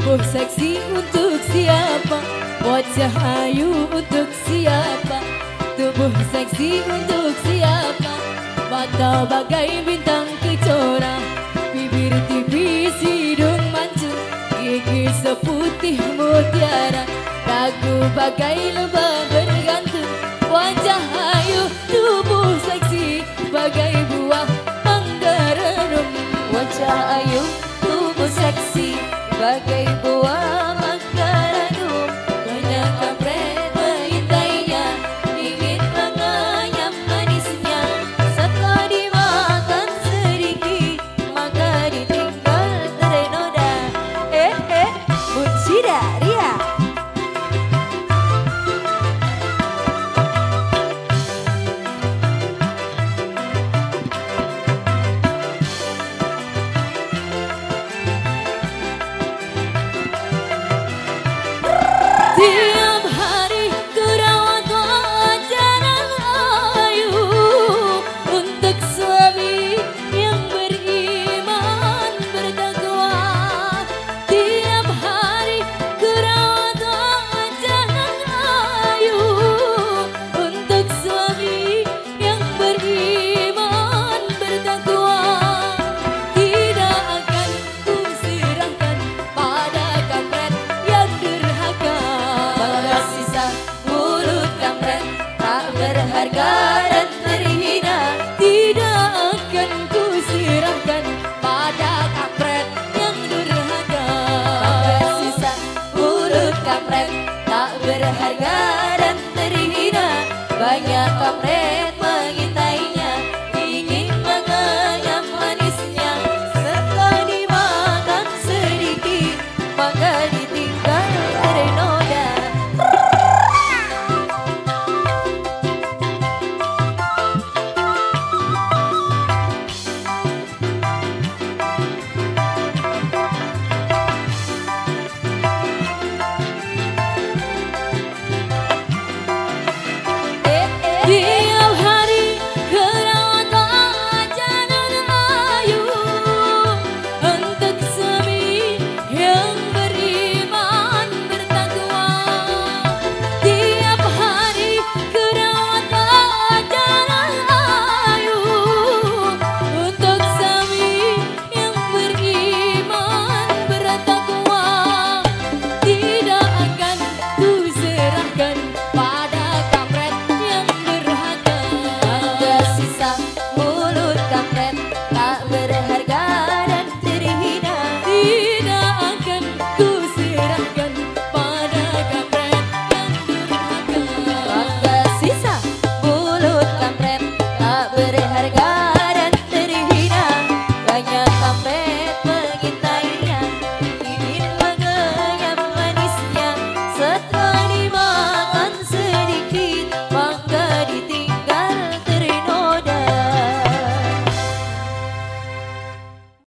Tubuh seksi untuk siapa? Wajah ayu untuk siapa? Tubuh seksi untuk siapa? Mata bagai bintang kecora Bibir tipis hidung mancung Gigi seputih mutiara. Dagu bagai lebah bergantung. Wajah ayu tubuh seksi kampret tak berharga dan terhina Banyak kampret